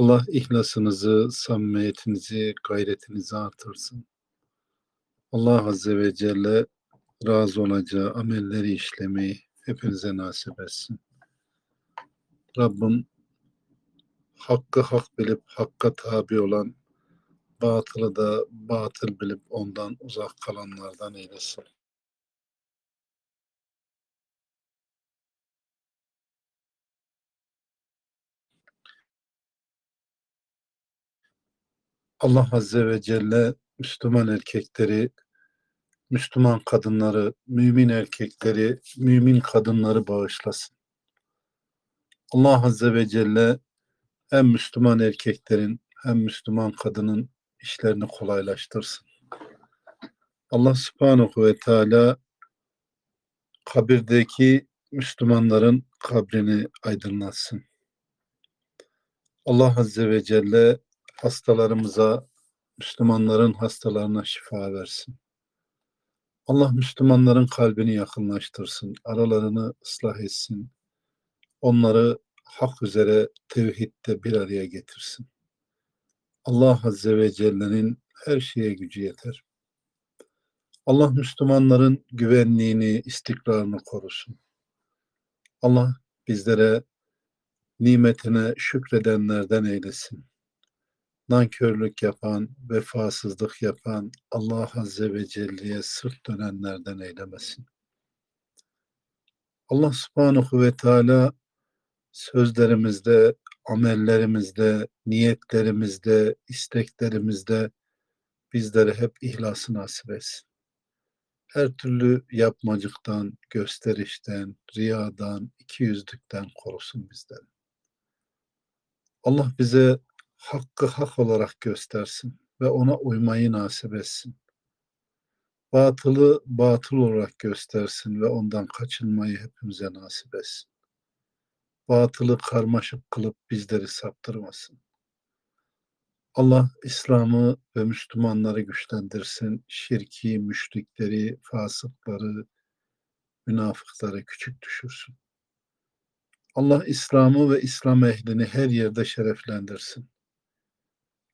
Allah ihlasınızı, samimiyetinizi, gayretinizi artırsın. Allah Azze ve Celle razı olacağı amelleri işlemeyi hepinize nasip etsin. Rabbim hakkı hak bilip hakka tabi olan, batılı da batıl bilip ondan uzak kalanlardan eylesin. Allah Azze ve Celle Müslüman erkekleri, Müslüman kadınları, mümin erkekleri, mümin kadınları bağışlasın. Allah Azze ve Celle hem Müslüman erkeklerin hem Müslüman kadının işlerini kolaylaştırsın. Allah Subhanahu ve Teala kabirdeki Müslümanların kabrini aydınlatsın. Allah Azze ve Celle hastalarımıza, Müslümanların hastalarına şifa versin. Allah Müslümanların kalbini yakınlaştırsın, aralarını ıslah etsin. Onları hak üzere tevhidde bir araya getirsin. Allah Azze ve Celle'nin her şeye gücü yeter. Allah Müslümanların güvenliğini, istikrarını korusun. Allah bizlere nimetine şükredenlerden eylesin. Nankörlük yapan, vefasızlık yapan Allah Azze ve Celle'ye sırt dönenlerden eylemesin. Allah Subhanahu ve Teala sözlerimizde, amellerimizde, niyetlerimizde, isteklerimizde bizlere hep ihlası nasip etsin. Her türlü yapmacıktan, gösterişten, riyadan, ikiyüzlükten korusun bizleri. Allah bize hakkı hak olarak göstersin ve ona uymayı nasip etsin. Batılı batıl olarak göstersin ve ondan kaçınmayı hepimize nasip etsin batılı karmaşık kılıp bizleri saptırmasın. Allah İslam'ı ve Müslümanları güçlendirsin. Şirki, müşrikleri, fasıkları, münafıkları küçük düşürsün. Allah İslam'ı ve İslam ehlini her yerde şereflendirsin.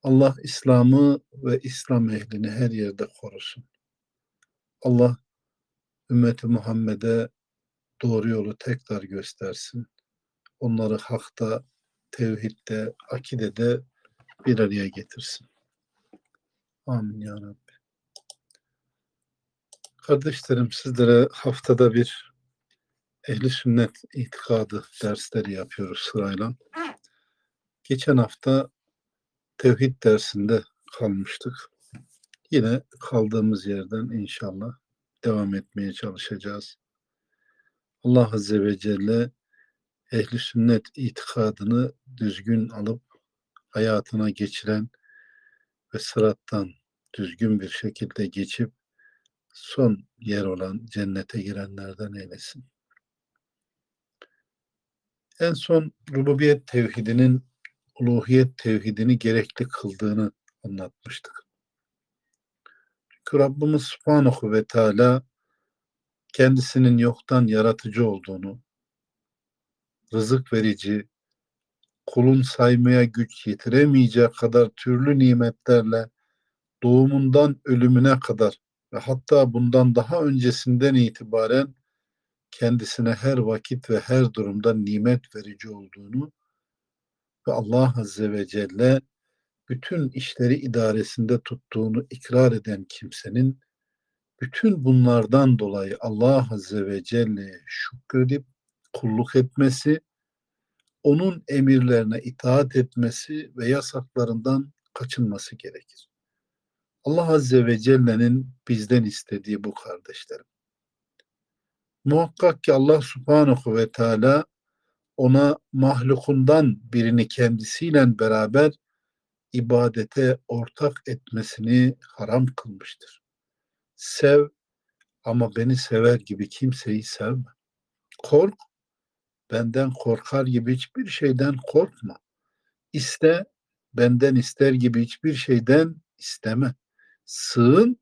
Allah İslam'ı ve İslam ehlini her yerde korusun. Allah ümmeti Muhammed'e doğru yolu tekrar göstersin onları hakta, tevhidde, akidede bir araya getirsin. Amin ya Rabbi. Kardeşlerim sizlere haftada bir ehli sünnet itikadı dersleri yapıyoruz sırayla. Geçen hafta tevhid dersinde kalmıştık. Yine kaldığımız yerden inşallah devam etmeye çalışacağız. Allah Azze ve Celle ehli sünnet itikadını düzgün alıp hayatına geçiren ve sırattan düzgün bir şekilde geçip son yer olan cennete girenlerden eylesin. En son rububiyet tevhidinin uluhiyet tevhidini gerekli kıldığını anlatmıştık. Çünkü Rabbimiz Subhanahu ve Teala kendisinin yoktan yaratıcı olduğunu, rızık verici, kulun saymaya güç yetiremeyeceği kadar türlü nimetlerle doğumundan ölümüne kadar ve hatta bundan daha öncesinden itibaren kendisine her vakit ve her durumda nimet verici olduğunu ve Allah Azze ve Celle bütün işleri idaresinde tuttuğunu ikrar eden kimsenin bütün bunlardan dolayı Allah Azze ve Celle'ye şükredip kulluk etmesi, onun emirlerine itaat etmesi ve yasaklarından kaçınması gerekir. Allah Azze ve Celle'nin bizden istediği bu kardeşlerim. Muhakkak ki Allah Subhanahu ve Teala ona mahlukundan birini kendisiyle beraber ibadete ortak etmesini haram kılmıştır. Sev ama beni sever gibi kimseyi sevme. Kork, benden korkar gibi hiçbir şeyden korkma. İste, benden ister gibi hiçbir şeyden isteme. Sığın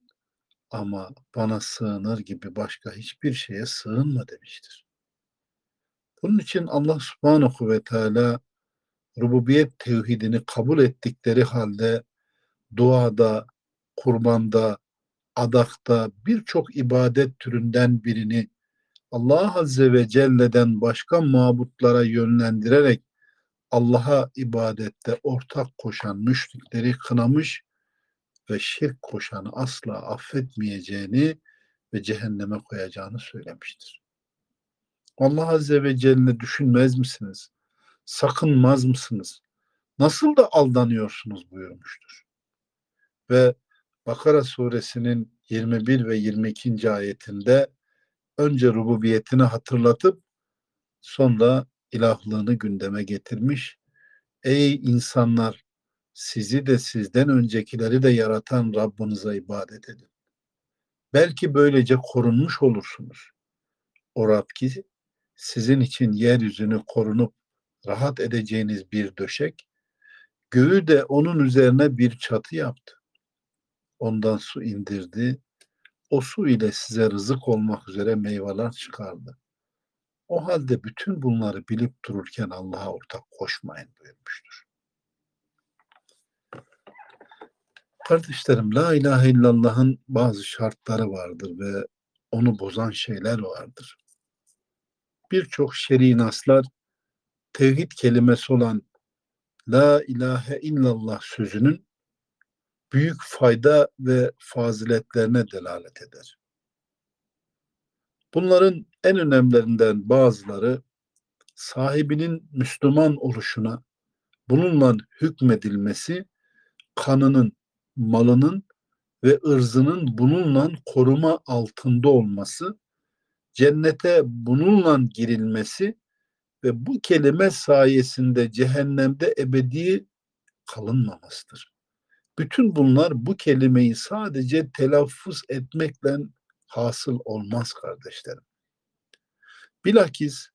ama bana sığınır gibi başka hiçbir şeye sığınma demiştir. Bunun için Allah subhanahu ve teala rububiyet tevhidini kabul ettikleri halde duada, kurbanda, adakta birçok ibadet türünden birini Allah Azze ve Celle'den başka mabutlara yönlendirerek Allah'a ibadette ortak koşan müşrikleri kınamış ve şirk koşanı asla affetmeyeceğini ve cehenneme koyacağını söylemiştir. Allah Azze ve Celle düşünmez misiniz? Sakınmaz mısınız? Nasıl da aldanıyorsunuz buyurmuştur. Ve Bakara suresinin 21 ve 22. ayetinde önce rububiyetini hatırlatıp sonra ilahlığını gündeme getirmiş. Ey insanlar sizi de sizden öncekileri de yaratan Rabbinize ibadet edin. Belki böylece korunmuş olursunuz. O Rab ki sizin için yeryüzünü korunup rahat edeceğiniz bir döşek, göğü de onun üzerine bir çatı yaptı. Ondan su indirdi. O su ile size rızık olmak üzere meyveler çıkardı. O halde bütün bunları bilip dururken Allah'a ortak koşmayın buyurmuştur. Kardeşlerim la ilahe illallah'ın bazı şartları vardır ve onu bozan şeyler vardır. Birçok şer'i naslar tevhid kelimesi olan la ilahe illallah sözünün büyük fayda ve faziletlerine delalet eder. Bunların en önemlilerinden bazıları sahibinin Müslüman oluşuna bununla hükmedilmesi kanının, malının ve ırzının bununla koruma altında olması, cennete bununla girilmesi ve bu kelime sayesinde cehennemde ebedi kalınmamasıdır. Bütün bunlar bu kelimeyi sadece telaffuz etmekle hasıl olmaz kardeşlerim. Bilakis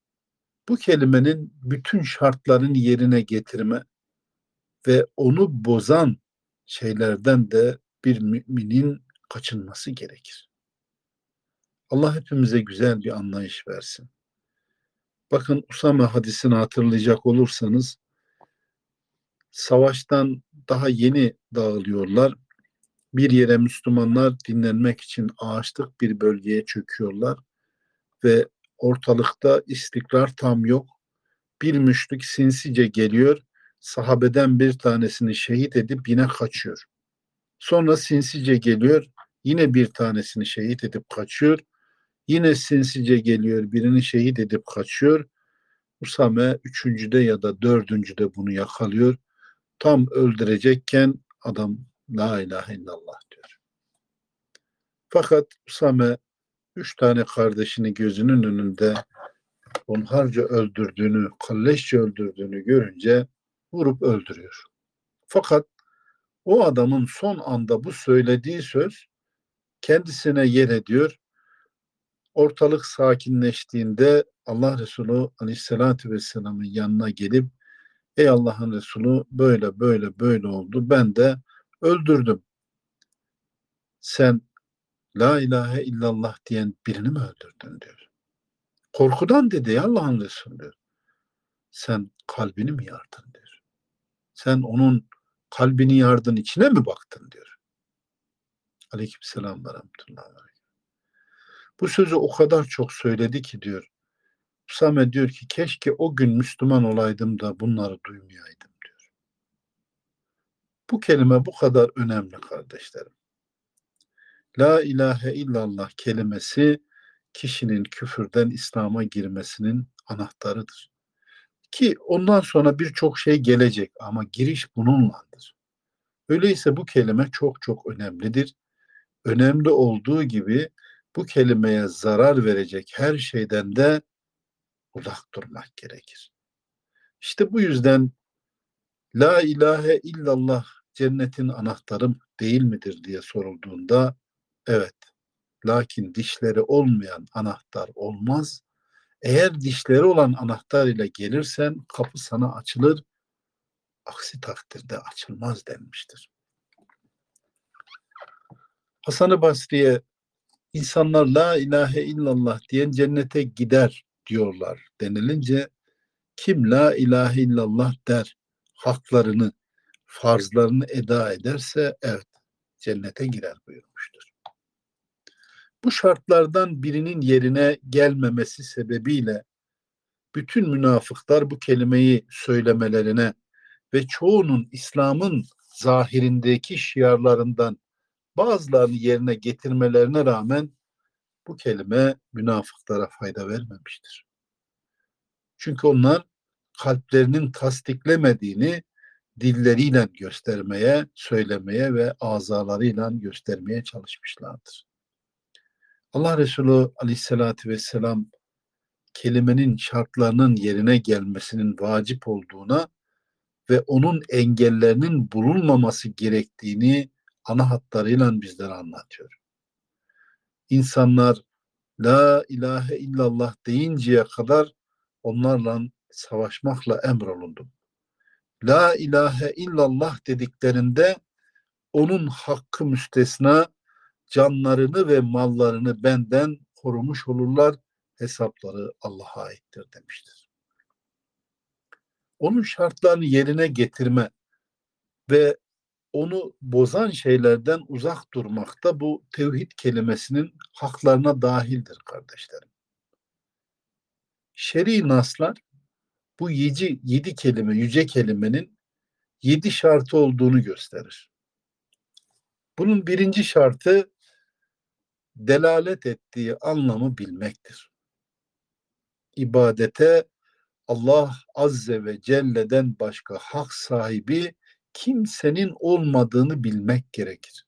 bu kelimenin bütün şartların yerine getirme ve onu bozan şeylerden de bir müminin kaçınması gerekir. Allah hepimize güzel bir anlayış versin. Bakın Usame hadisini hatırlayacak olursanız savaştan daha yeni dağılıyorlar. Bir yere Müslümanlar dinlenmek için ağaçlık bir bölgeye çöküyorlar ve ortalıkta istikrar tam yok. Bir müşrik sinsice geliyor, sahabeden bir tanesini şehit edip yine kaçıyor. Sonra sinsice geliyor, yine bir tanesini şehit edip kaçıyor. Yine sinsice geliyor, birini şehit edip kaçıyor. Usame üçüncüde ya da dördüncüde bunu yakalıyor tam öldürecekken adam la ilahe illallah diyor. Fakat Usame üç tane kardeşini gözünün önünde onharca öldürdüğünü, kalleşçe öldürdüğünü görünce vurup öldürüyor. Fakat o adamın son anda bu söylediği söz kendisine yer ediyor. Ortalık sakinleştiğinde Allah Resulü Aleyhisselatü Vesselam'ın yanına gelip Ey Allah'ın Resulü böyle böyle böyle oldu. Ben de öldürdüm. Sen La ilahe illallah diyen birini mi öldürdün diyor. Korkudan dedi ya Allah'ın Resulü diyor. Sen kalbini mi yardın diyor. Sen onun kalbini yardın içine mi baktın diyor. Aleyküm selam ve rahmetullahi Bu sözü o kadar çok söyledi ki diyor. Usame diyor ki keşke o gün Müslüman olaydım da bunları duymayaydım diyor. Bu kelime bu kadar önemli kardeşlerim. La ilahe illallah kelimesi kişinin küfürden İslam'a girmesinin anahtarıdır. Ki ondan sonra birçok şey gelecek ama giriş bununladır. Öyleyse bu kelime çok çok önemlidir. Önemli olduğu gibi bu kelimeye zarar verecek her şeyden de uzak durmak gerekir. İşte bu yüzden La ilahe illallah cennetin anahtarım değil midir diye sorulduğunda evet lakin dişleri olmayan anahtar olmaz. Eğer dişleri olan anahtar ile gelirsen kapı sana açılır. Aksi takdirde açılmaz denmiştir. Hasan-ı Basri'ye insanlar la ilahe illallah diyen cennete gider diyorlar denilince kim la ilahe illallah der haklarını farzlarını eda ederse evet cennete girer buyurmuştur. Bu şartlardan birinin yerine gelmemesi sebebiyle bütün münafıklar bu kelimeyi söylemelerine ve çoğunun İslam'ın zahirindeki şiarlarından bazılarını yerine getirmelerine rağmen bu kelime münafıklara fayda vermemiştir. Çünkü onlar kalplerinin tasdiklemediğini dilleriyle göstermeye, söylemeye ve azalarıyla göstermeye çalışmışlardır. Allah Resulü aleyhissalatü vesselam kelimenin şartlarının yerine gelmesinin vacip olduğuna ve onun engellerinin bulunmaması gerektiğini ana hatlarıyla bizlere anlatıyor. İnsanlar La ilahe illallah deyinceye kadar onlarla savaşmakla emrolundum. La ilahe illallah dediklerinde onun hakkı müstesna canlarını ve mallarını benden korumuş olurlar. Hesapları Allah'a aittir demiştir. Onun şartlarını yerine getirme ve onu bozan şeylerden uzak durmak da bu tevhid kelimesinin haklarına dahildir kardeşlerim. Şer'i naslar bu yedi, yedi kelime, yüce kelimenin yedi şartı olduğunu gösterir. Bunun birinci şartı delalet ettiği anlamı bilmektir. İbadete Allah Azze ve Celle'den başka hak sahibi kimsenin olmadığını bilmek gerekir.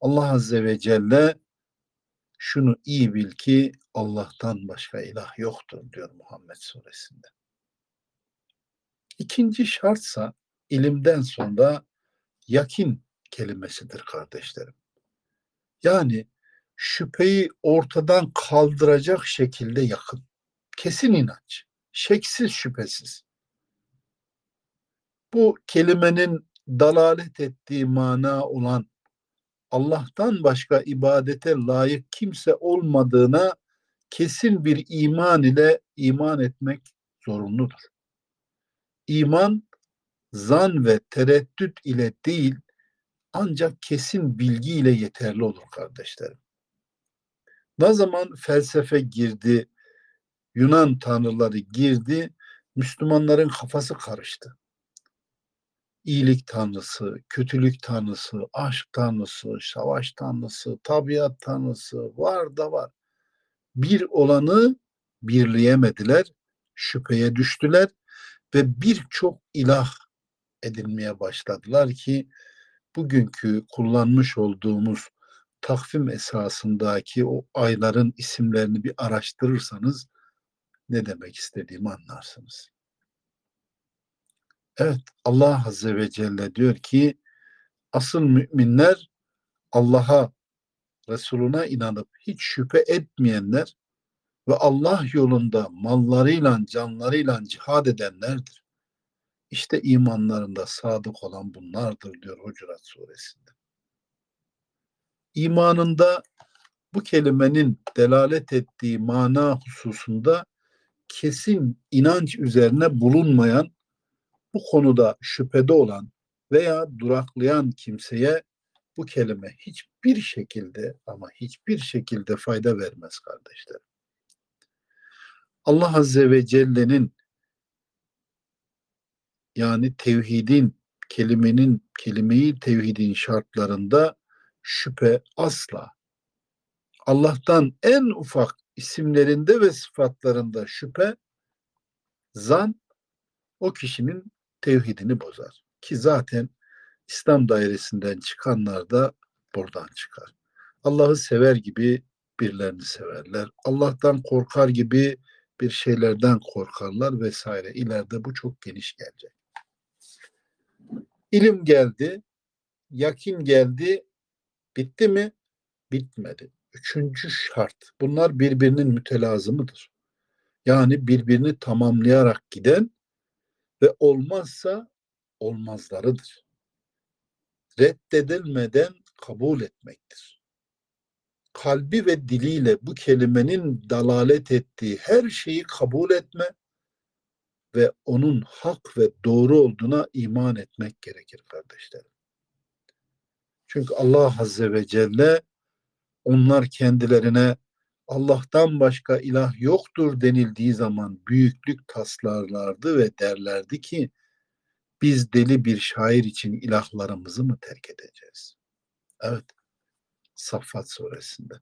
Allah Azze ve Celle şunu iyi bil ki Allah'tan başka ilah yoktur diyor Muhammed suresinde. İkinci şartsa ilimden sonra yakin kelimesidir kardeşlerim. Yani şüpheyi ortadan kaldıracak şekilde yakın. Kesin inanç. Şeksiz şüphesiz. Bu kelimenin dalalet ettiği mana olan Allah'tan başka ibadete layık kimse olmadığına kesin bir iman ile iman etmek zorunludur. İman zan ve tereddüt ile değil ancak kesin bilgi ile yeterli olur kardeşlerim. Ne zaman felsefe girdi, Yunan tanrıları girdi, Müslümanların kafası karıştı. İyilik tanrısı, kötülük tanrısı, aşk tanrısı, savaş tanrısı, tabiat tanrısı var da var. Bir olanı birleyemediler, şüpheye düştüler ve birçok ilah edinmeye başladılar ki bugünkü kullanmış olduğumuz takvim esasındaki o ayların isimlerini bir araştırırsanız ne demek istediğimi anlarsınız. Evet Allah Azze ve Celle diyor ki asıl müminler Allah'a Resuluna inanıp hiç şüphe etmeyenler ve Allah yolunda mallarıyla canlarıyla cihad edenlerdir. İşte imanlarında sadık olan bunlardır diyor Hucurat suresinde. İmanında bu kelimenin delalet ettiği mana hususunda kesin inanç üzerine bulunmayan, bu konuda şüphede olan veya duraklayan kimseye bu kelime hiçbir şekilde ama hiçbir şekilde fayda vermez kardeşlerim. Allah Azze ve Celle'nin yani tevhidin kelimenin kelimeyi tevhidin şartlarında şüphe asla. Allah'tan en ufak isimlerinde ve sıfatlarında şüphe zan o kişinin tevhidini bozar. Ki zaten İslam dairesinden çıkanlar da buradan çıkar. Allah'ı sever gibi birilerini severler. Allah'tan korkar gibi bir şeylerden korkarlar vesaire. İleride bu çok geniş gelecek. İlim geldi, yakin geldi, bitti mi? Bitmedi. Üçüncü şart. Bunlar birbirinin mütelazımıdır. Yani birbirini tamamlayarak giden ve olmazsa olmazlarıdır. Reddedilmeden kabul etmektir. Kalbi ve diliyle bu kelimenin dalalet ettiği her şeyi kabul etme ve onun hak ve doğru olduğuna iman etmek gerekir kardeşlerim. Çünkü Allah Azze ve Celle onlar kendilerine Allah'tan başka ilah yoktur denildiği zaman büyüklük taslarlardı ve derlerdi ki biz deli bir şair için ilahlarımızı mı terk edeceğiz? Evet. Saffat suresinde.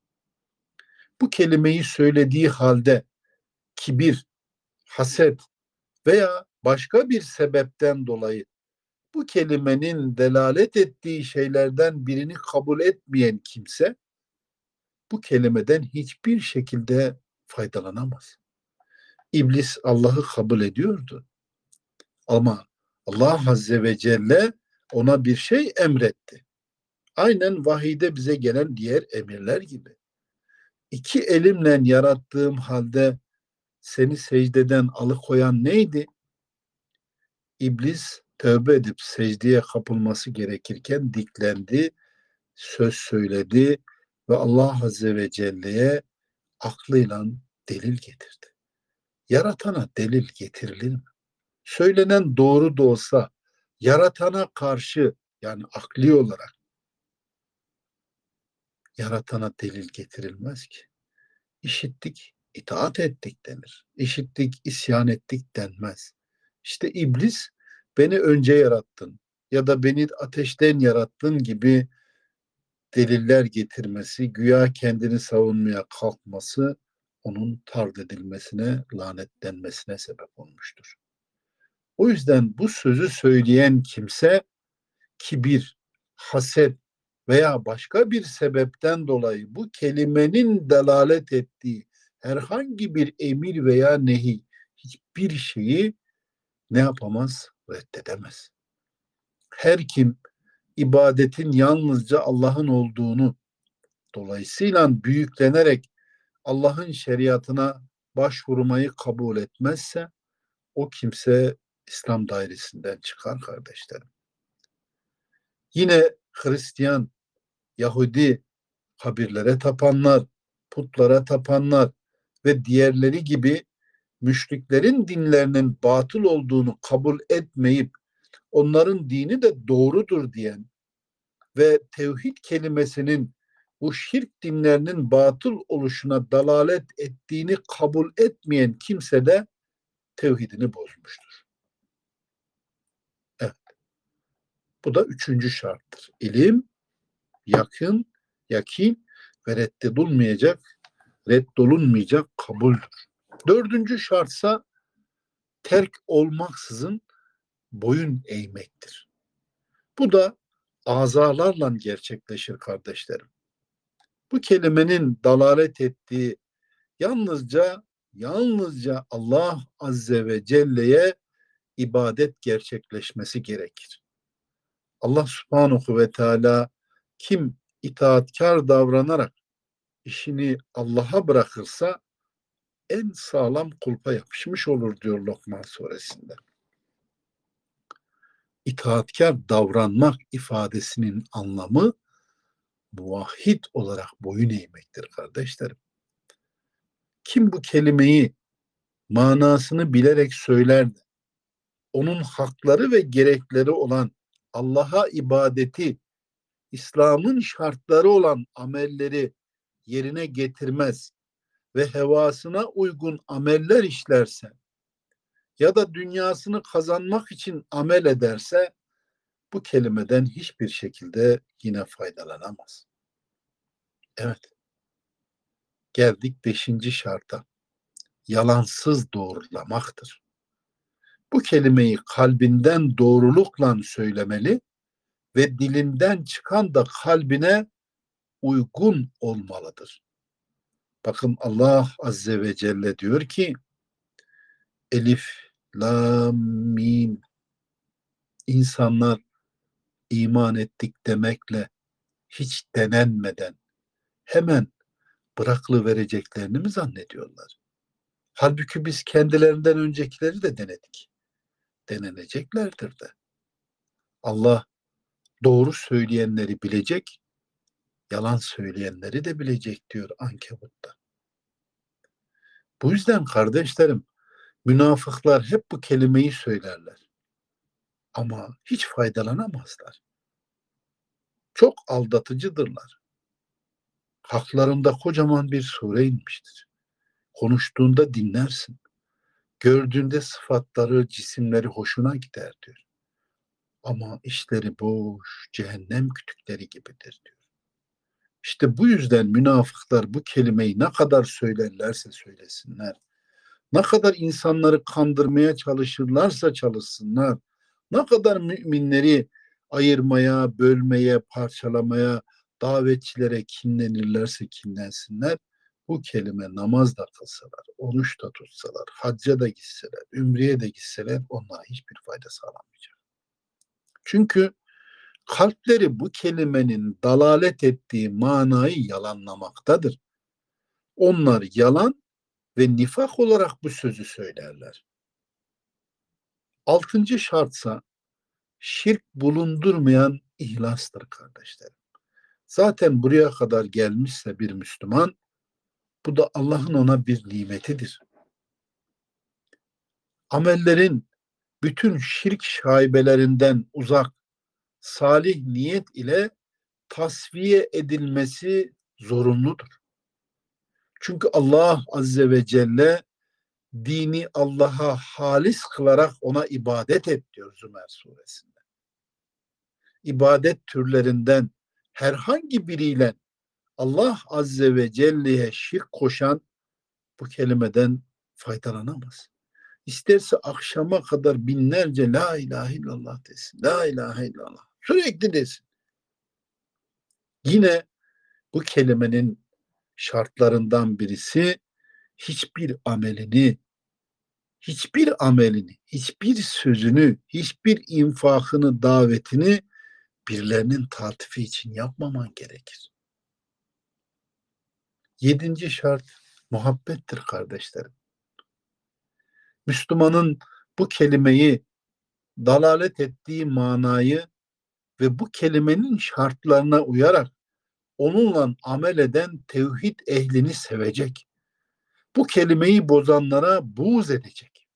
Bu kelimeyi söylediği halde kibir, haset veya başka bir sebepten dolayı bu kelimenin delalet ettiği şeylerden birini kabul etmeyen kimse bu kelimeden hiçbir şekilde faydalanamaz. İblis Allah'ı kabul ediyordu. Ama Allah Azze ve Celle ona bir şey emretti. Aynen vahide bize gelen diğer emirler gibi. İki elimle yarattığım halde seni secdeden alıkoyan neydi? İblis tövbe edip secdeye kapılması gerekirken diklendi, söz söyledi ve Allah Azze ve Celle'ye aklıyla delil getirdi. Yaratana delil getirilir mi? Söylenen doğru da olsa yaratana karşı yani akli olarak yaratana delil getirilmez ki. İşittik, itaat ettik denir. İşittik, isyan ettik denmez. İşte iblis beni önce yarattın ya da beni ateşten yarattın gibi deliller getirmesi, güya kendini savunmaya kalkması onun tard edilmesine, lanetlenmesine sebep olmuştur. O yüzden bu sözü söyleyen kimse kibir, haset veya başka bir sebepten dolayı bu kelimenin delalet ettiği herhangi bir emir veya nehi hiçbir şeyi ne yapamaz? Reddedemez. Her kim ibadetin yalnızca Allah'ın olduğunu dolayısıyla büyüklenerek Allah'ın şeriatına başvurmayı kabul etmezse o kimse İslam dairesinden çıkar kardeşlerim. Yine Hristiyan, Yahudi kabirlere tapanlar, putlara tapanlar ve diğerleri gibi müşriklerin dinlerinin batıl olduğunu kabul etmeyip onların dini de doğrudur diyen ve tevhid kelimesinin bu şirk dinlerinin batıl oluşuna dalalet ettiğini kabul etmeyen kimse de tevhidini bozmuştur. Evet. Bu da üçüncü şarttır. İlim, yakın, yakin ve reddedilmeyecek, reddolunmayacak kabuldür. Dördüncü şartsa terk olmaksızın boyun eğmektir. Bu da azalarla gerçekleşir kardeşlerim. Bu kelimenin dalalet ettiği yalnızca yalnızca Allah Azze ve Celle'ye ibadet gerçekleşmesi gerekir. Allah Subhanahu ve Teala kim itaatkar davranarak işini Allah'a bırakırsa en sağlam kulpa yapışmış olur diyor Lokman suresinde itaatkar davranmak ifadesinin anlamı muvahhid olarak boyun eğmektir kardeşlerim. Kim bu kelimeyi manasını bilerek söyler de onun hakları ve gerekleri olan Allah'a ibadeti, İslam'ın şartları olan amelleri yerine getirmez ve hevasına uygun ameller işlerse ya da dünyasını kazanmak için amel ederse bu kelimeden hiçbir şekilde yine faydalanamaz. Evet. Geldik beşinci şarta. Yalansız doğrulamaktır. Bu kelimeyi kalbinden doğrulukla söylemeli ve dilinden çıkan da kalbine uygun olmalıdır. Bakın Allah Azze ve Celle diyor ki Elif, Lam, Mim insanlar iman ettik demekle hiç denenmeden hemen bıraklı vereceklerini mi zannediyorlar? Halbuki biz kendilerinden öncekileri de denedik. Deneneceklerdir de. Allah doğru söyleyenleri bilecek, yalan söyleyenleri de bilecek diyor Ankebut'ta. Bu yüzden kardeşlerim, münafıklar hep bu kelimeyi söylerler. Ama hiç faydalanamazlar. Çok aldatıcıdırlar. Haklarında kocaman bir sure inmiştir. Konuştuğunda dinlersin. Gördüğünde sıfatları, cisimleri hoşuna gider diyor. Ama işleri boş, cehennem kütükleri gibidir diyor. İşte bu yüzden münafıklar bu kelimeyi ne kadar söylerlerse söylesinler, ne kadar insanları kandırmaya çalışırlarsa çalışsınlar, ne kadar müminleri ayırmaya, bölmeye, parçalamaya, davetçilere kinlenirlerse kinlensinler, bu kelime namaz da kılsalar, oruç da tutsalar, hacca da gitseler, ümreye de gitseler onlara hiçbir fayda sağlamayacak. Çünkü kalpleri bu kelimenin dalalet ettiği manayı yalanlamaktadır. Onlar yalan ve nifak olarak bu sözü söylerler. Altıncı şartsa şirk bulundurmayan ihlastır kardeşlerim. Zaten buraya kadar gelmişse bir Müslüman bu da Allah'ın ona bir nimetidir. Amellerin bütün şirk şaibelerinden uzak salih niyet ile tasfiye edilmesi zorunludur. Çünkü Allah Azze ve Celle dini Allah'a halis kılarak ona ibadet et diyor Zümer suresinde. İbadet türlerinden herhangi biriyle Allah Azze ve Celle'ye şirk koşan bu kelimeden faydalanamaz. İsterse akşama kadar binlerce la ilahe illallah desin. La ilahe illallah. Sürekli desin. Yine bu kelimenin şartlarından birisi hiçbir amelini hiçbir amelini, hiçbir sözünü, hiçbir infakını, davetini birilerinin tatifi için yapmaman gerekir. Yedinci şart muhabbettir kardeşlerim. Müslümanın bu kelimeyi dalalet ettiği manayı ve bu kelimenin şartlarına uyarak onunla amel eden tevhid ehlini sevecek. Bu kelimeyi bozanlara buğz edecek.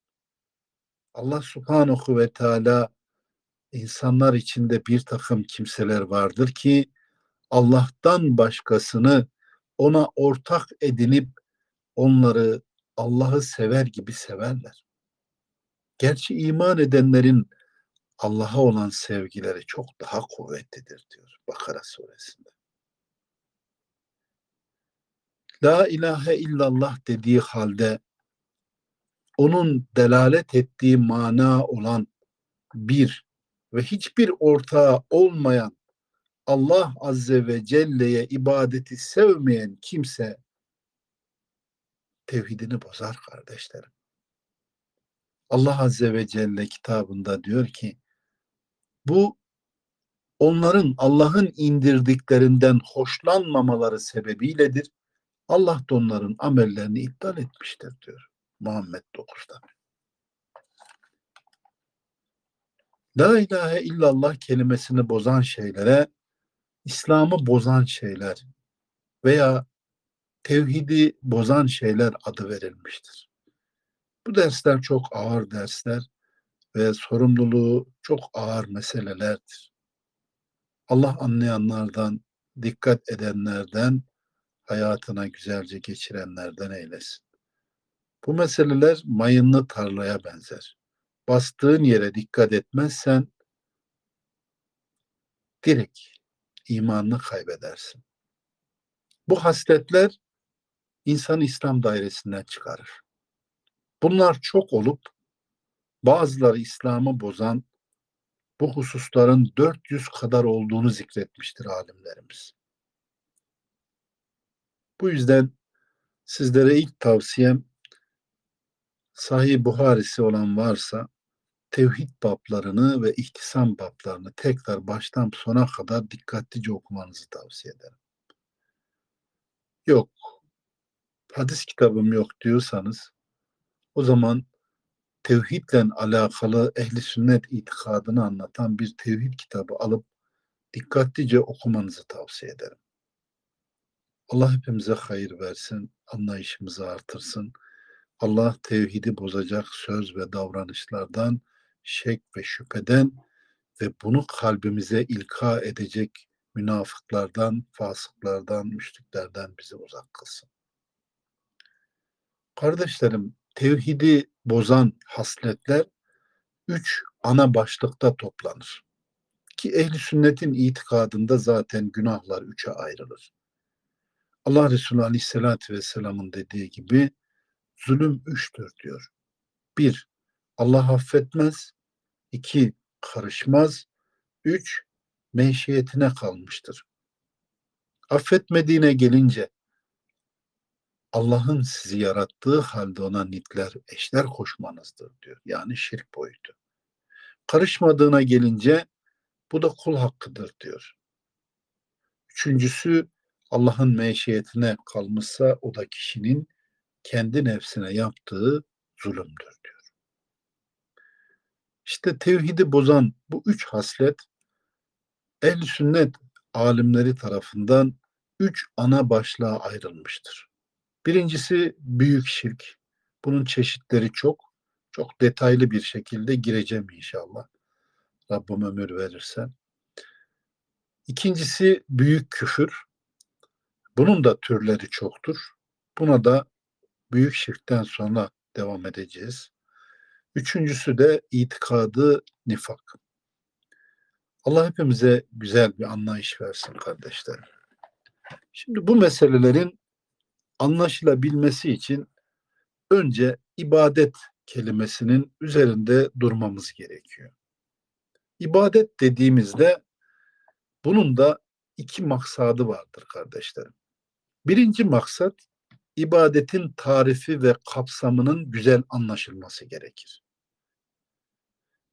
Allah subhanahu ve teala insanlar içinde bir takım kimseler vardır ki Allah'tan başkasını ona ortak edinip onları Allah'ı sever gibi severler. Gerçi iman edenlerin Allah'a olan sevgileri çok daha kuvvetlidir diyor Bakara suresinde. La ilahe illallah dediği halde onun delalet ettiği mana olan bir ve hiçbir ortağı olmayan Allah Azze ve Celle'ye ibadeti sevmeyen kimse tevhidini bozar kardeşlerim. Allah Azze ve Celle kitabında diyor ki bu onların Allah'ın indirdiklerinden hoşlanmamaları sebebiyledir. Allah da onların amellerini iptal etmiştir diyor Muhammed 9'da. La ilahe illallah kelimesini bozan şeylere İslam'ı bozan şeyler veya tevhidi bozan şeyler adı verilmiştir. Bu dersler çok ağır dersler ve sorumluluğu çok ağır meselelerdir. Allah anlayanlardan, dikkat edenlerden, hayatına güzelce geçirenlerden eylesin. Bu meseleler mayınlı tarlaya benzer. Bastığın yere dikkat etmezsen direkt imanını kaybedersin. Bu hasletler insanı İslam dairesinden çıkarır. Bunlar çok olup bazıları İslam'ı bozan bu hususların 400 kadar olduğunu zikretmiştir alimlerimiz. Bu yüzden sizlere ilk tavsiyem Sahih Buharisi olan varsa tevhid bablarını ve ihtisam bablarını tekrar baştan sona kadar dikkatlice okumanızı tavsiye ederim. Yok, hadis kitabım yok diyorsanız o zaman tevhidle alakalı ehli sünnet itikadını anlatan bir tevhid kitabı alıp dikkatlice okumanızı tavsiye ederim. Allah hepimize hayır versin, anlayışımızı artırsın. Allah tevhidi bozacak söz ve davranışlardan, şek ve şüpheden ve bunu kalbimize ilka edecek münafıklardan, fasıklardan, müşriklerden bizi uzak kılsın. Kardeşlerim, tevhidi bozan hasletler üç ana başlıkta toplanır. Ki ehli sünnetin itikadında zaten günahlar üçe ayrılır. Allah Resulü Aleyhisselatü Vesselam'ın dediği gibi zulüm üçtür diyor. Bir, Allah affetmez. iki karışmaz. Üç, menşiyetine kalmıştır. Affetmediğine gelince Allah'ın sizi yarattığı halde ona nitler, eşler koşmanızdır diyor. Yani şirk boyutu. Karışmadığına gelince bu da kul hakkıdır diyor. Üçüncüsü Allah'ın meşiyetine kalmışsa o da kişinin kendi nefsine yaptığı zulümdür diyor. İşte tevhidi bozan bu üç haslet ehl sünnet alimleri tarafından üç ana başlığa ayrılmıştır. Birincisi büyük şirk. Bunun çeşitleri çok. Çok detaylı bir şekilde gireceğim inşallah. Rabbim ömür verirse. İkincisi büyük küfür. Bunun da türleri çoktur. Buna da büyük şirkten sonra devam edeceğiz. Üçüncüsü de itikadı nifak. Allah hepimize güzel bir anlayış versin kardeşlerim. Şimdi bu meselelerin anlaşılabilmesi için önce ibadet kelimesinin üzerinde durmamız gerekiyor. İbadet dediğimizde bunun da iki maksadı vardır kardeşlerim. Birinci maksat ibadetin tarifi ve kapsamının güzel anlaşılması gerekir.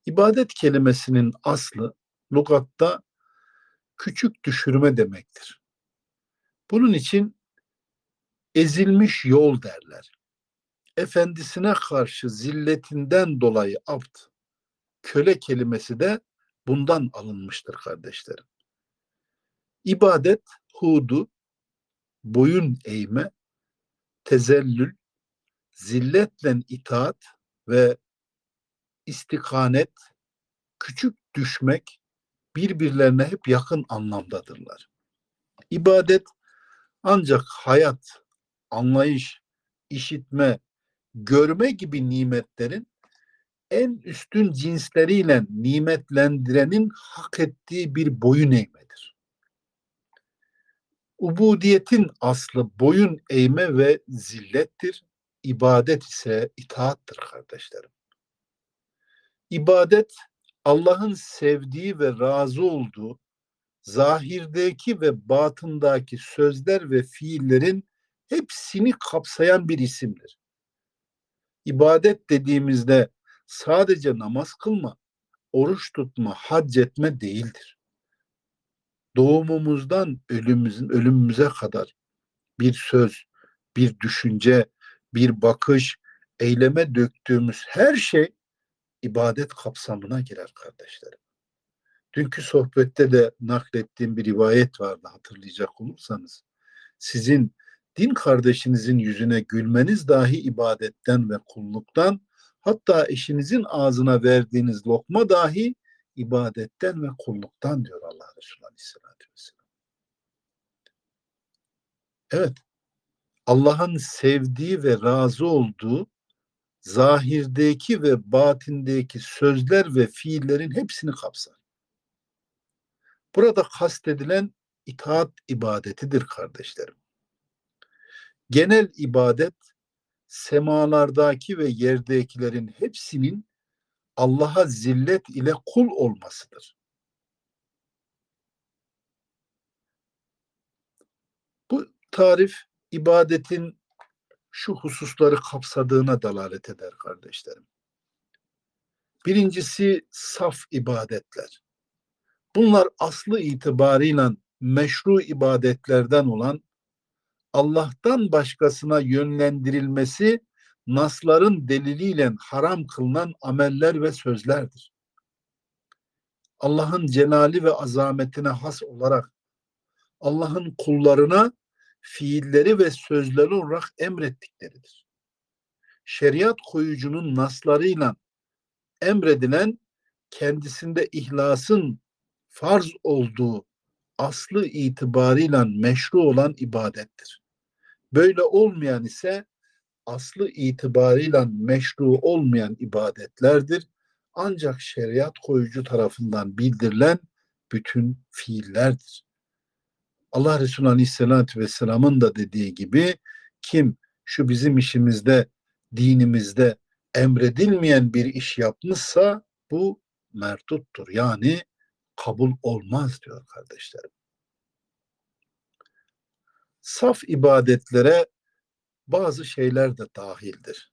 İbadet kelimesinin aslı lugatta küçük düşürme demektir. Bunun için ezilmiş yol derler. Efendisine karşı zilletinden dolayı abd, köle kelimesi de bundan alınmıştır kardeşlerim. İbadet, hudu, boyun eğme, tezellül, zilletle itaat ve istikanet, küçük düşmek birbirlerine hep yakın anlamdadırlar. İbadet ancak hayat, anlayış, işitme, görme gibi nimetlerin en üstün cinsleriyle nimetlendirenin hak ettiği bir boyun eğmedir. Ubudiyetin aslı boyun eğme ve zillettir. İbadet ise itaattır kardeşlerim. İbadet Allah'ın sevdiği ve razı olduğu zahirdeki ve batındaki sözler ve fiillerin hepsini kapsayan bir isimdir. İbadet dediğimizde sadece namaz kılma, oruç tutma, hac etme değildir. Doğumumuzdan ölümümüzün ölümümüze kadar bir söz, bir düşünce, bir bakış, eyleme döktüğümüz her şey ibadet kapsamına girer kardeşlerim. Dünkü sohbette de naklettiğim bir rivayet vardı hatırlayacak olursanız. Sizin din kardeşinizin yüzüne gülmeniz dahi ibadetten ve kulluktan hatta eşinizin ağzına verdiğiniz lokma dahi ibadetten ve kulluktan diyor Allah Resulü Aleyhisselatü Vesselam. Evet, Allah'ın sevdiği ve razı olduğu zahirdeki ve batindeki sözler ve fiillerin hepsini kapsar. Burada kastedilen itaat ibadetidir kardeşlerim. Genel ibadet semalardaki ve yerdekilerin hepsinin Allah'a zillet ile kul olmasıdır. Bu tarif ibadetin şu hususları kapsadığına dalalet eder kardeşlerim. Birincisi saf ibadetler. Bunlar aslı itibarıyla meşru ibadetlerden olan Allah'tan başkasına yönlendirilmesi nasların deliliyle haram kılınan ameller ve sözlerdir. Allah'ın celali ve azametine has olarak Allah'ın kullarına fiilleri ve sözleri olarak emrettikleridir. Şeriat koyucunun naslarıyla emredilen kendisinde ihlasın farz olduğu aslı itibarıyla meşru olan ibadettir. Böyle olmayan ise aslı itibarıyla meşru olmayan ibadetlerdir. Ancak şeriat koyucu tarafından bildirilen bütün fiillerdir. Allah Resulü Aleyhisselatü Vesselam'ın da dediği gibi kim şu bizim işimizde, dinimizde emredilmeyen bir iş yapmışsa bu mertuttur. Yani kabul olmaz diyor kardeşlerim. Saf ibadetlere bazı şeyler de dahildir.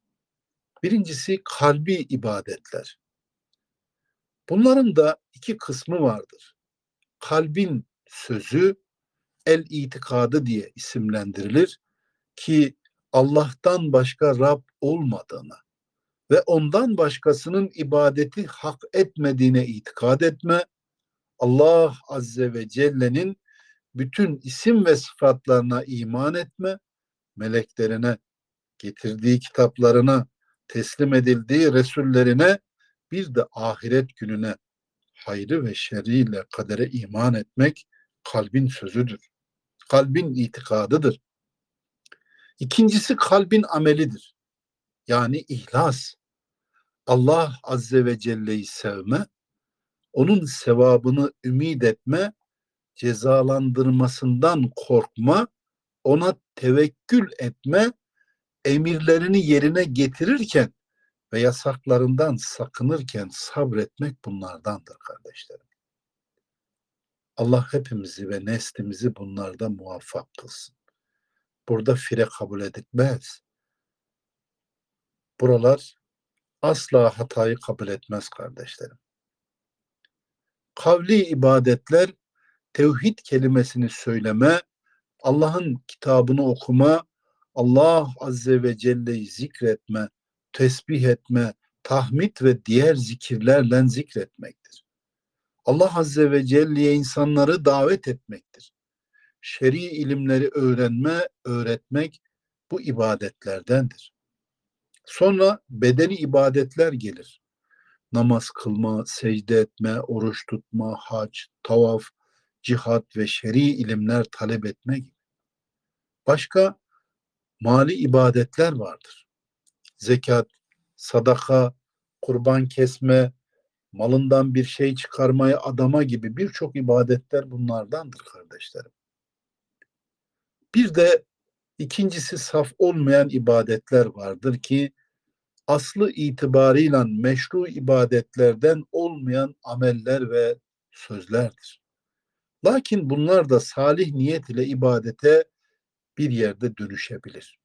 Birincisi kalbi ibadetler. Bunların da iki kısmı vardır. Kalbin sözü el itikadı diye isimlendirilir ki Allah'tan başka Rab olmadığına ve ondan başkasının ibadeti hak etmediğine itikad etme, Allah Azze ve Celle'nin bütün isim ve sıfatlarına iman etme, meleklerine, getirdiği kitaplarına, teslim edildiği Resullerine, bir de ahiret gününe hayrı ve şerriyle kadere iman etmek kalbin sözüdür. Kalbin itikadıdır. İkincisi kalbin amelidir. Yani ihlas. Allah Azze ve Celle'yi sevme, onun sevabını ümit etme, cezalandırmasından korkma, ona tevekkül etme, emirlerini yerine getirirken ve yasaklarından sakınırken sabretmek bunlardandır kardeşlerim. Allah hepimizi ve neslimizi bunlarda muvaffak kılsın. Burada fire kabul edilmez. Buralar asla hatayı kabul etmez kardeşlerim. Kavli ibadetler tevhid kelimesini söyleme, Allah'ın kitabını okuma, Allah Azze ve Celle'yi zikretme, tesbih etme, tahmid ve diğer zikirlerle zikretmektir. Allah Azze ve Celle'ye insanları davet etmektir. Şer'i ilimleri öğrenme, öğretmek bu ibadetlerdendir. Sonra bedeni ibadetler gelir. Namaz kılma, secde etme, oruç tutma, hac, tavaf, cihat ve şer'i ilimler talep etme gibi. Başka mali ibadetler vardır. Zekat, sadaka, kurban kesme, malından bir şey çıkarmaya adama gibi birçok ibadetler bunlardandır kardeşlerim. Bir de ikincisi saf olmayan ibadetler vardır ki aslı itibarıyla meşru ibadetlerden olmayan ameller ve sözlerdir. Lakin bunlar da salih niyet ile ibadete bir yerde dönüşebilir.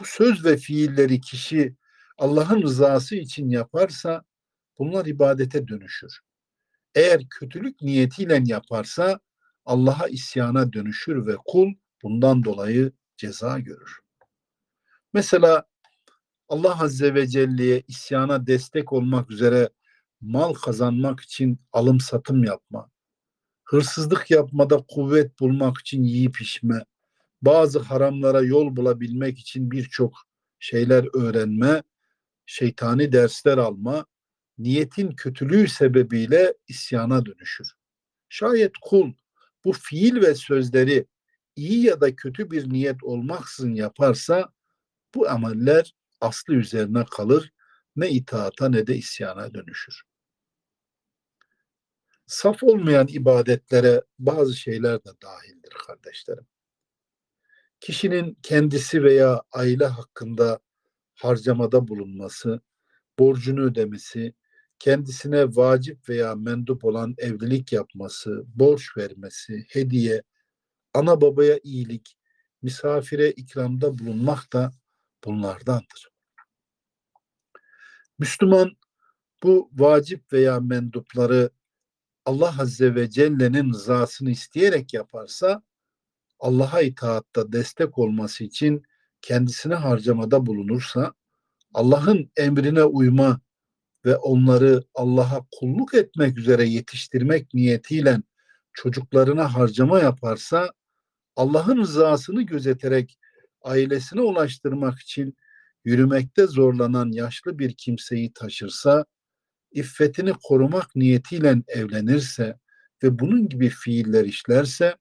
Bu söz ve fiilleri kişi Allah'ın rızası için yaparsa bunlar ibadete dönüşür. Eğer kötülük niyetiyle yaparsa Allah'a isyana dönüşür ve kul bundan dolayı ceza görür. Mesela Allah Azze ve Celle'ye isyana destek olmak üzere mal kazanmak için alım satım yapma, hırsızlık yapmada kuvvet bulmak için yiyip içme, bazı haramlara yol bulabilmek için birçok şeyler öğrenme, şeytani dersler alma, niyetin kötülüğü sebebiyle isyana dönüşür. Şayet kul bu fiil ve sözleri iyi ya da kötü bir niyet olmaksızın yaparsa bu ameller aslı üzerine kalır ne itaata ne de isyana dönüşür. saf olmayan ibadetlere bazı şeyler de dahildir kardeşlerim. Kişinin kendisi veya aile hakkında harcamada bulunması, borcunu ödemesi, kendisine vacip veya mendup olan evlilik yapması, borç vermesi, hediye, ana babaya iyilik, misafire ikramda bulunmak da bunlardandır. Müslüman bu vacip veya mendupları Allah Azze ve Celle'nin rızasını isteyerek yaparsa Allah'a itaatta destek olması için kendisine harcamada bulunursa Allah'ın emrine uyma ve onları Allah'a kulluk etmek üzere yetiştirmek niyetiyle çocuklarına harcama yaparsa Allah'ın rızasını gözeterek ailesine ulaştırmak için yürümekte zorlanan yaşlı bir kimseyi taşırsa, iffetini korumak niyetiyle evlenirse ve bunun gibi fiiller işlerse,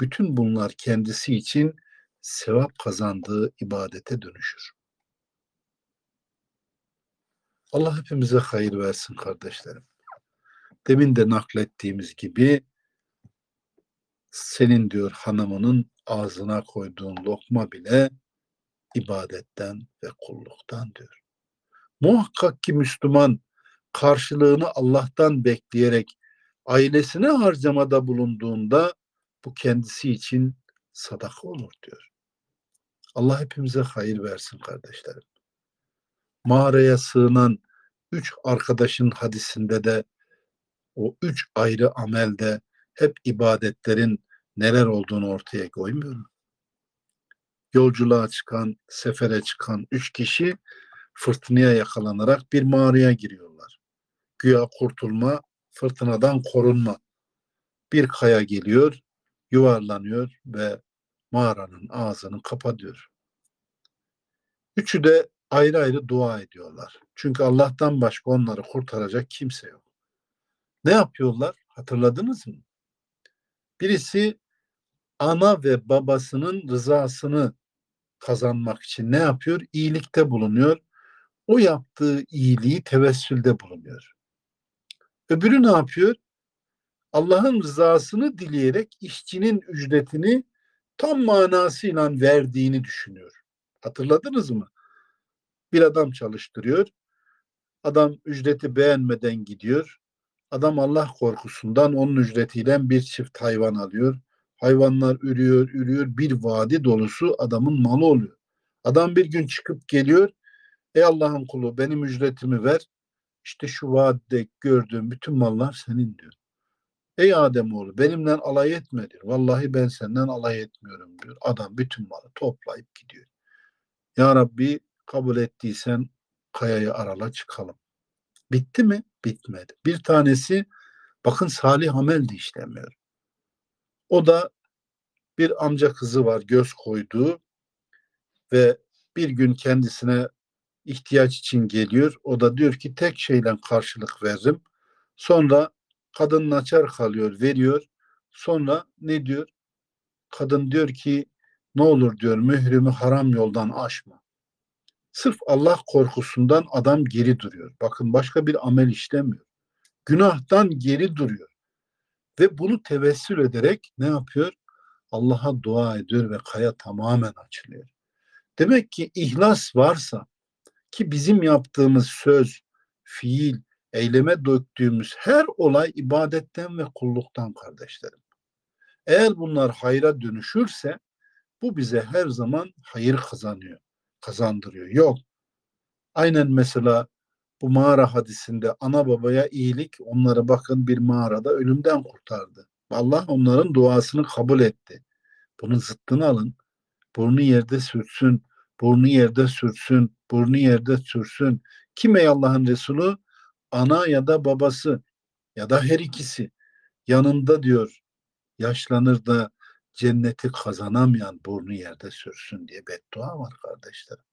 bütün bunlar kendisi için sevap kazandığı ibadete dönüşür. Allah hepimize hayır versin kardeşlerim. Demin de naklettiğimiz gibi senin diyor hanımının ağzına koyduğun lokma bile ibadetten ve kulluktan diyor. Muhakkak ki Müslüman karşılığını Allah'tan bekleyerek ailesine harcamada bulunduğunda bu kendisi için sadaka olur diyor. Allah hepimize hayır versin kardeşlerim. Mağaraya sığınan üç arkadaşın hadisinde de o üç ayrı amelde hep ibadetlerin neler olduğunu ortaya koymuyor mu? Yolculuğa çıkan, sefere çıkan üç kişi fırtınaya yakalanarak bir mağaraya giriyorlar. Güya kurtulma, fırtınadan korunma. Bir kaya geliyor, yuvarlanıyor ve mağaranın ağzını kapatıyor. Üçü de ayrı ayrı dua ediyorlar. Çünkü Allah'tan başka onları kurtaracak kimse yok. Ne yapıyorlar? Hatırladınız mı? Birisi ana ve babasının rızasını kazanmak için ne yapıyor? İyilikte bulunuyor. O yaptığı iyiliği tevessülde bulunuyor. Öbürü ne yapıyor? Allah'ın rızasını dileyerek işçinin ücretini tam manasıyla verdiğini düşünüyor. Hatırladınız mı? Bir adam çalıştırıyor. Adam ücreti beğenmeden gidiyor. Adam Allah korkusundan onun ücretiyle bir çift hayvan alıyor. Hayvanlar ürüyor, ürüyor. Bir vadi dolusu adamın malı oluyor. Adam bir gün çıkıp geliyor. Ey Allah'ın kulu benim ücretimi ver. İşte şu vadide gördüğüm bütün mallar senin diyor. Ey Ademoğlu benimle alay etme diyor. Vallahi ben senden alay etmiyorum diyor. Adam bütün malı toplayıp gidiyor. Ya Rabbi kabul ettiysen kayayı arala çıkalım. Bitti mi? Bitmedi. Bir tanesi bakın salih amel de işlemiyor. O da bir amca kızı var göz koyduğu ve bir gün kendisine ihtiyaç için geliyor. O da diyor ki tek şeyle karşılık veririm. Sonra kadın açar kalıyor, veriyor. Sonra ne diyor? Kadın diyor ki ne olur diyor mührümü haram yoldan aşma. Sırf Allah korkusundan adam geri duruyor. Bakın başka bir amel işlemiyor. Günahtan geri duruyor. Ve bunu tevessül ederek ne yapıyor? Allah'a dua ediyor ve kaya tamamen açılıyor. Demek ki ihlas varsa ki bizim yaptığımız söz, fiil, eyleme döktüğümüz her olay ibadetten ve kulluktan kardeşlerim. Eğer bunlar hayra dönüşürse bu bize her zaman hayır kazanıyor, kazandırıyor. Yok. Aynen mesela bu mağara hadisinde ana babaya iyilik onları bakın bir mağarada ölümden kurtardı. Allah onların duasını kabul etti. Bunun zıttını alın. Burnu yerde sürtsün, burnu yerde sürtsün, burnu yerde sürsün. Kim ey Allah'ın Resulü? Ana ya da babası ya da her ikisi yanında diyor yaşlanır da cenneti kazanamayan burnu yerde sürsün diye beddua var kardeşlerim.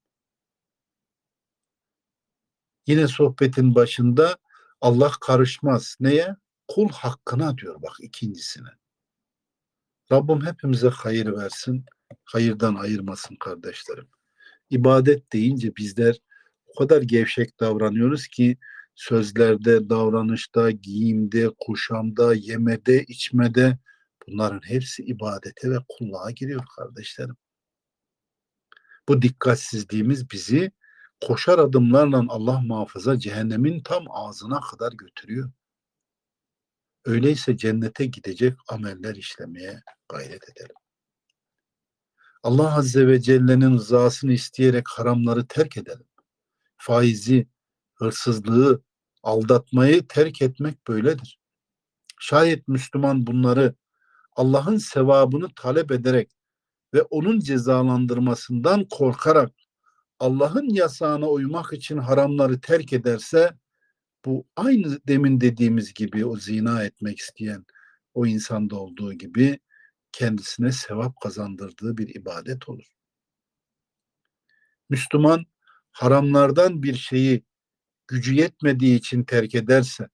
Yine sohbetin başında Allah karışmaz. Neye? Kul hakkına diyor bak ikincisine. Rabbim hepimize hayır versin. Hayırdan ayırmasın kardeşlerim. İbadet deyince bizler o kadar gevşek davranıyoruz ki sözlerde, davranışta, giyimde, kuşamda, yemede, içmede bunların hepsi ibadete ve kulluğa giriyor kardeşlerim. Bu dikkatsizliğimiz bizi koşar adımlarla Allah muhafaza cehennemin tam ağzına kadar götürüyor. Öyleyse cennete gidecek ameller işlemeye gayret edelim. Allah Azze ve Celle'nin rızasını isteyerek haramları terk edelim. Faizi, hırsızlığı, aldatmayı terk etmek böyledir. Şayet Müslüman bunları Allah'ın sevabını talep ederek ve onun cezalandırmasından korkarak Allah'ın yasağına uymak için haramları terk ederse bu aynı demin dediğimiz gibi o zina etmek isteyen o insanda olduğu gibi kendisine sevap kazandırdığı bir ibadet olur. Müslüman haramlardan bir şeyi gücü yetmediği için terk ederse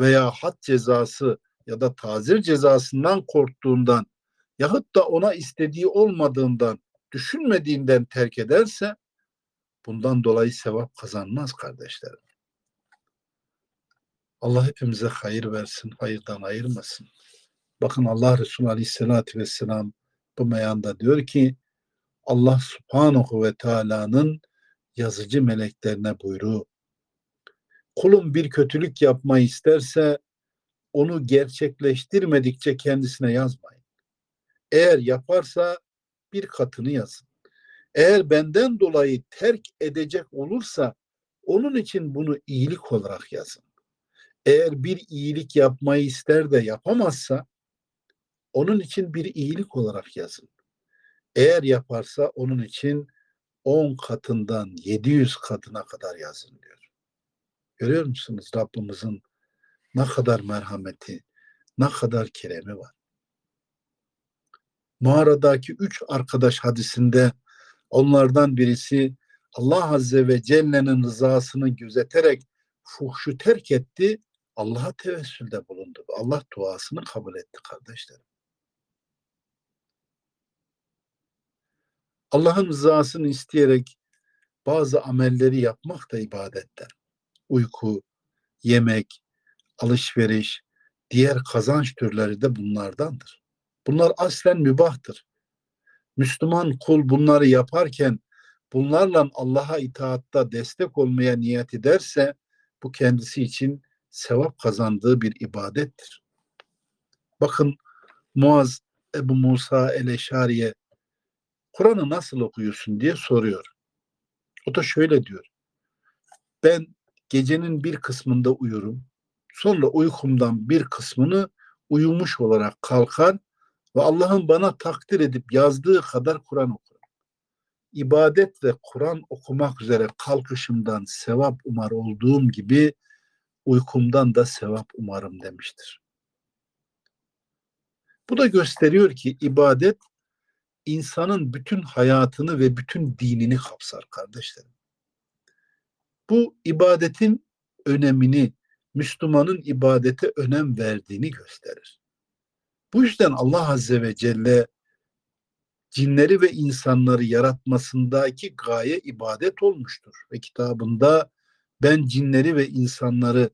veya had cezası ya da tazir cezasından korktuğundan yahut da ona istediği olmadığından düşünmediğinden terk ederse bundan dolayı sevap kazanmaz kardeşlerim. Allah hepimize hayır versin, hayırdan ayırmasın. Bakın Allah Resulü Aleyhisselatü Vesselam bu meyanda diyor ki Allah Subhanahu ve Teala'nın yazıcı meleklerine buyruğu kulum bir kötülük yapmayı isterse onu gerçekleştirmedikçe kendisine yazmayın. Eğer yaparsa bir katını yazın. Eğer benden dolayı terk edecek olursa onun için bunu iyilik olarak yazın. Eğer bir iyilik yapmayı ister de yapamazsa onun için bir iyilik olarak yazın. Eğer yaparsa onun için 10 katından 700 katına kadar yazın diyor. Görüyor musunuz Rabbimizin ne kadar merhameti, ne kadar keremi var. Mağaradaki üç arkadaş hadisinde onlardan birisi Allah Azze ve Celle'nin rızasını gözeterek fuhşu terk etti. Allah'a tevessülde bulundu. Allah duasını kabul etti kardeşlerim. Allah'ın rızasını isteyerek bazı amelleri yapmak da ibadetler. Uyku, yemek, alışveriş, diğer kazanç türleri de bunlardandır. Bunlar aslen mübahtır. Müslüman kul bunları yaparken bunlarla Allah'a itaatta destek olmaya niyet ederse bu kendisi için sevap kazandığı bir ibadettir. Bakın Muaz Ebu Musa el-Eşari'ye Kur'an'ı nasıl okuyorsun diye soruyor. O da şöyle diyor. Ben gecenin bir kısmında uyurum. Sonra uykumdan bir kısmını uyumuş olarak kalkar ve Allah'ın bana takdir edip yazdığı kadar Kur'an okurum. İbadet ve Kur'an okumak üzere kalkışımdan sevap umar olduğum gibi uykumdan da sevap umarım demiştir. Bu da gösteriyor ki ibadet insanın bütün hayatını ve bütün dinini kapsar kardeşlerim. Bu ibadetin önemini, Müslümanın ibadete önem verdiğini gösterir. Bu yüzden Allah Azze ve Celle cinleri ve insanları yaratmasındaki gaye ibadet olmuştur. Ve kitabında ben cinleri ve insanları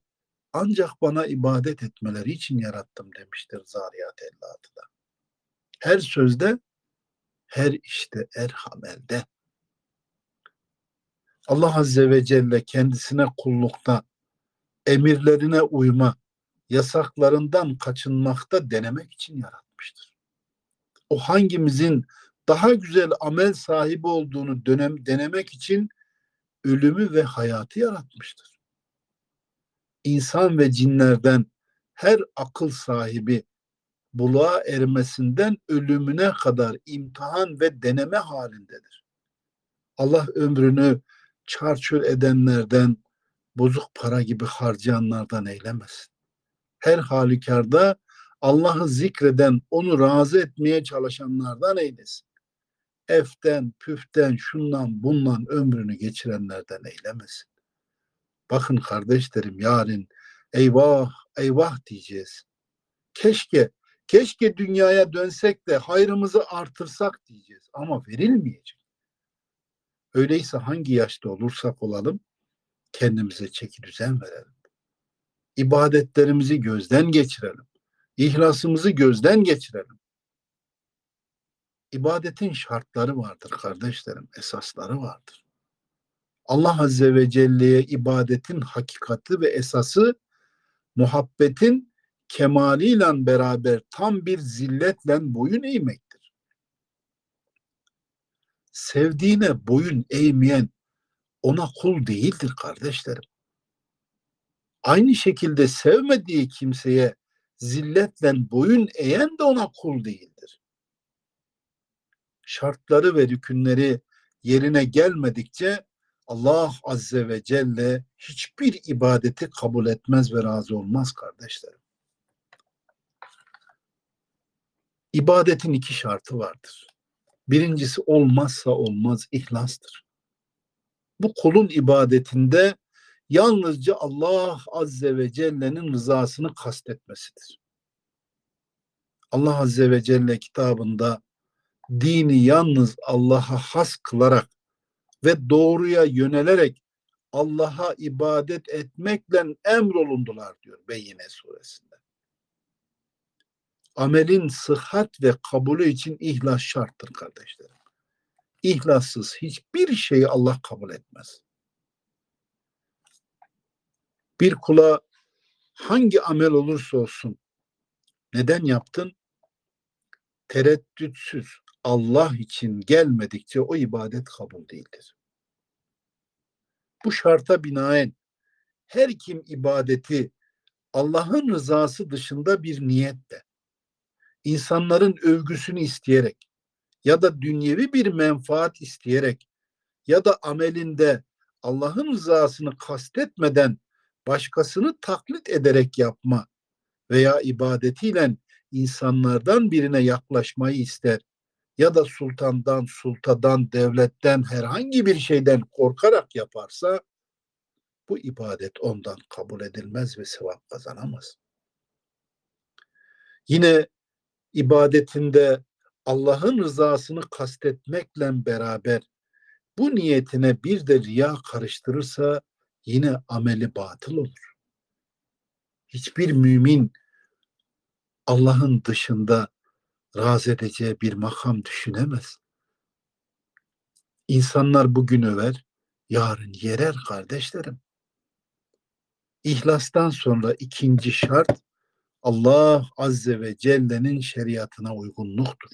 ancak bana ibadet etmeleri için yarattım demiştir Zariyat 56'da. Her sözde her işte er amelde. Allah Azze ve Celle kendisine kullukta, emirlerine uyma, yasaklarından kaçınmakta denemek için yaratmıştır. O hangimizin daha güzel amel sahibi olduğunu dönem, denemek için ölümü ve hayatı yaratmıştır. İnsan ve cinlerden her akıl sahibi buluğa ermesinden ölümüne kadar imtihan ve deneme halindedir. Allah ömrünü çarçur edenlerden, bozuk para gibi harcayanlardan eylemesin. Her halükarda Allah'ı zikreden, onu razı etmeye çalışanlardan eylesin. Eften, püften, şundan, bundan ömrünü geçirenlerden eylemesin. Bakın kardeşlerim yarın eyvah, eyvah diyeceğiz. Keşke Keşke dünyaya dönsek de hayrımızı artırsak diyeceğiz ama verilmeyecek. Öyleyse hangi yaşta olursak olalım kendimize çeki düzen verelim. ibadetlerimizi gözden geçirelim. İhlasımızı gözden geçirelim. İbadetin şartları vardır kardeşlerim, esasları vardır. Allah Azze ve Celle'ye ibadetin hakikati ve esası muhabbetin kemaliyle beraber tam bir zilletle boyun eğmektir. Sevdiğine boyun eğmeyen ona kul değildir kardeşlerim. Aynı şekilde sevmediği kimseye zilletle boyun eğen de ona kul değildir. Şartları ve rükünleri yerine gelmedikçe Allah Azze ve Celle hiçbir ibadeti kabul etmez ve razı olmaz kardeşlerim. İbadetin iki şartı vardır. Birincisi olmazsa olmaz ihlastır. Bu kulun ibadetinde yalnızca Allah Azze ve Celle'nin rızasını kastetmesidir. Allah Azze ve Celle kitabında dini yalnız Allah'a has kılarak ve doğruya yönelerek Allah'a ibadet etmekle emrolundular diyor Beyyine suresinde. Amelin sıhhat ve kabulü için ihlas şarttır kardeşlerim. İhlassız hiçbir şeyi Allah kabul etmez. Bir kula hangi amel olursa olsun neden yaptın? Tereddütsüz Allah için gelmedikçe o ibadet kabul değildir. Bu şarta binaen her kim ibadeti Allah'ın rızası dışında bir niyetle, insanların övgüsünü isteyerek ya da dünyevi bir menfaat isteyerek ya da amelinde Allah'ın rızasını kastetmeden başkasını taklit ederek yapma veya ibadetiyle insanlardan birine yaklaşmayı ister ya da sultandan, sultadan, devletten herhangi bir şeyden korkarak yaparsa bu ibadet ondan kabul edilmez ve sevap kazanamaz. Yine ibadetinde Allah'ın rızasını kastetmekle beraber bu niyetine bir de riya karıştırırsa yine ameli batıl olur. Hiçbir mümin Allah'ın dışında razı edeceği bir makam düşünemez. İnsanlar bugün över, yarın yerer kardeşlerim. İhlastan sonra ikinci şart Allah Azze ve Celle'nin şeriatına uygunluktur.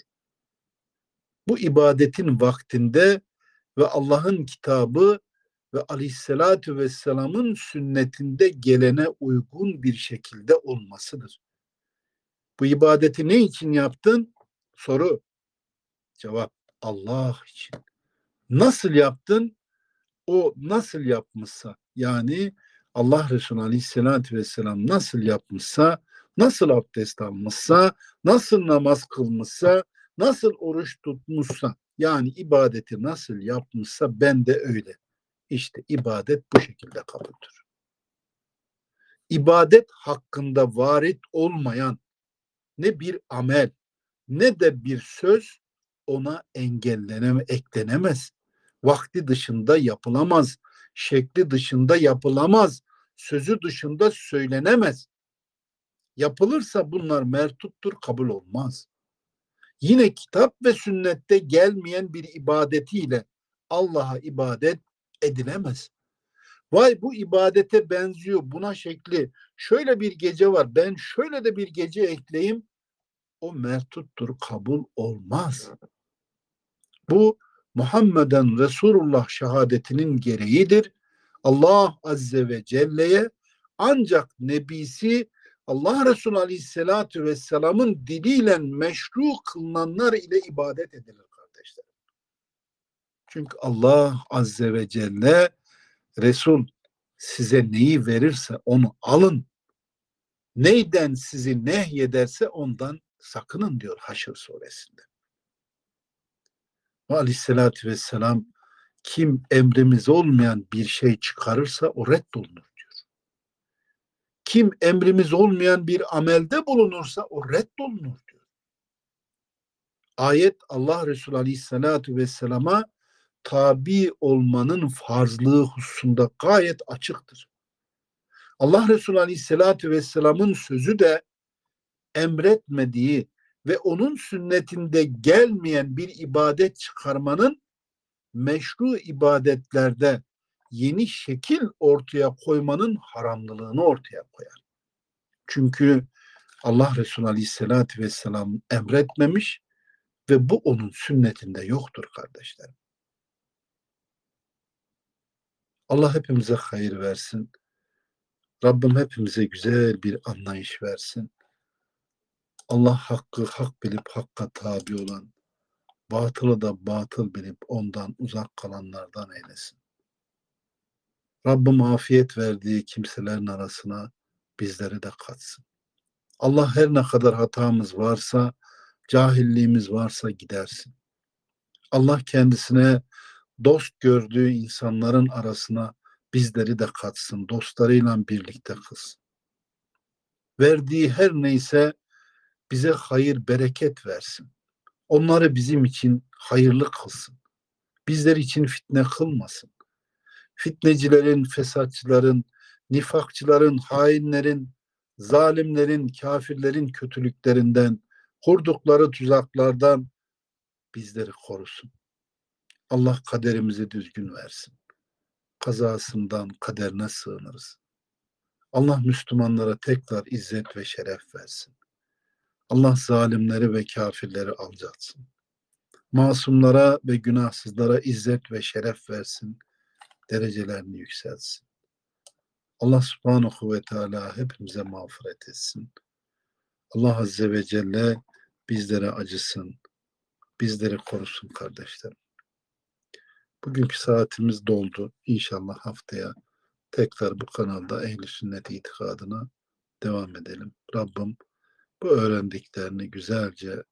Bu ibadetin vaktinde ve Allah'ın kitabı ve aleyhissalatü vesselamın sünnetinde gelene uygun bir şekilde olmasıdır. Bu ibadeti ne için yaptın? Soru. Cevap Allah için. Nasıl yaptın? O nasıl yapmışsa yani Allah Resulü Aleyhisselatü Vesselam nasıl yapmışsa, nasıl abdest almışsa, nasıl namaz kılmışsa, nasıl oruç tutmuşsa, yani ibadeti nasıl yapmışsa ben de öyle. İşte ibadet bu şekilde kabuldür. İbadet hakkında varit olmayan ne bir amel ne de bir söz ona engelleneme, eklenemez. Vakti dışında yapılamaz. Şekli dışında yapılamaz. Sözü dışında söylenemez. Yapılırsa bunlar mertuttur, kabul olmaz. Yine kitap ve sünnette gelmeyen bir ibadetiyle Allah'a ibadet edilemez. Vay bu ibadete benziyor buna şekli. Şöyle bir gece var ben şöyle de bir gece ekleyeyim. O mertuttur kabul olmaz. Bu Muhammeden Resulullah şehadetinin gereğidir. Allah Azze ve Celle'ye ancak Nebisi Allah Resulü Aleyhisselatü Vesselam'ın diliyle meşru kılınanlar ile ibadet edilir kardeşler. Çünkü Allah Azze ve Celle Resul size neyi verirse onu alın. Neyden sizi nehyederse ondan sakının diyor Haşr suresinde. Ve aleyhissalatü vesselam kim emrimiz olmayan bir şey çıkarırsa o reddolunur. Kim emrimiz olmayan bir amelde bulunursa o reddolunur diyor. Ayet Allah Resulü Aleyhisselatü Vesselam'a tabi olmanın farzlığı hususunda gayet açıktır. Allah Resulü Aleyhisselatü Vesselam'ın sözü de emretmediği ve onun sünnetinde gelmeyen bir ibadet çıkarmanın meşru ibadetlerde yeni şekil ortaya koymanın haramlılığını ortaya koyar. Çünkü Allah Resulü Aleyhisselatü Vesselam emretmemiş ve bu onun sünnetinde yoktur kardeşlerim. Allah hepimize hayır versin. Rabbim hepimize güzel bir anlayış versin. Allah hakkı hak bilip hakka tabi olan, batılı da batıl bilip ondan uzak kalanlardan eylesin. Rabbim afiyet verdiği kimselerin arasına bizleri de katsın. Allah her ne kadar hatamız varsa, cahilliğimiz varsa gidersin. Allah kendisine dost gördüğü insanların arasına bizleri de katsın, dostlarıyla birlikte kılsın. Verdiği her neyse bize hayır, bereket versin. Onları bizim için hayırlı kılsın. Bizler için fitne kılmasın. Fitnecilerin, fesatçıların, nifakçıların, hainlerin, zalimlerin, kafirlerin kötülüklerinden, kurdukları tuzaklardan bizleri korusun. Allah kaderimizi düzgün versin. Kazasından kaderine sığınırız. Allah Müslümanlara tekrar izzet ve şeref versin. Allah zalimleri ve kafirleri alcatsın. Masumlara ve günahsızlara izzet ve şeref versin. Derecelerini yükselsin. Allah subhanahu ve teala hepimize mağfiret etsin. Allah azze ve celle bizlere acısın. Bizleri korusun kardeşlerim. Bugünkü saatimiz doldu. İnşallah haftaya tekrar bu kanalda ehl sünnet itikadına devam edelim. Rabbim bu öğrendiklerini güzelce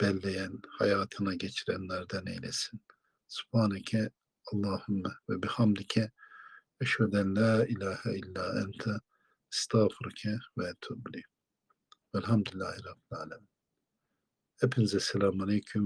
belleyen, hayatına geçirenlerden eylesin. Subhaneke Allahümme ve bihamdike eşheden la ilahe illa ente estağfurke ve etubli. Velhamdülillahi Rabbil Alemin. Hepinize selamun aleyküm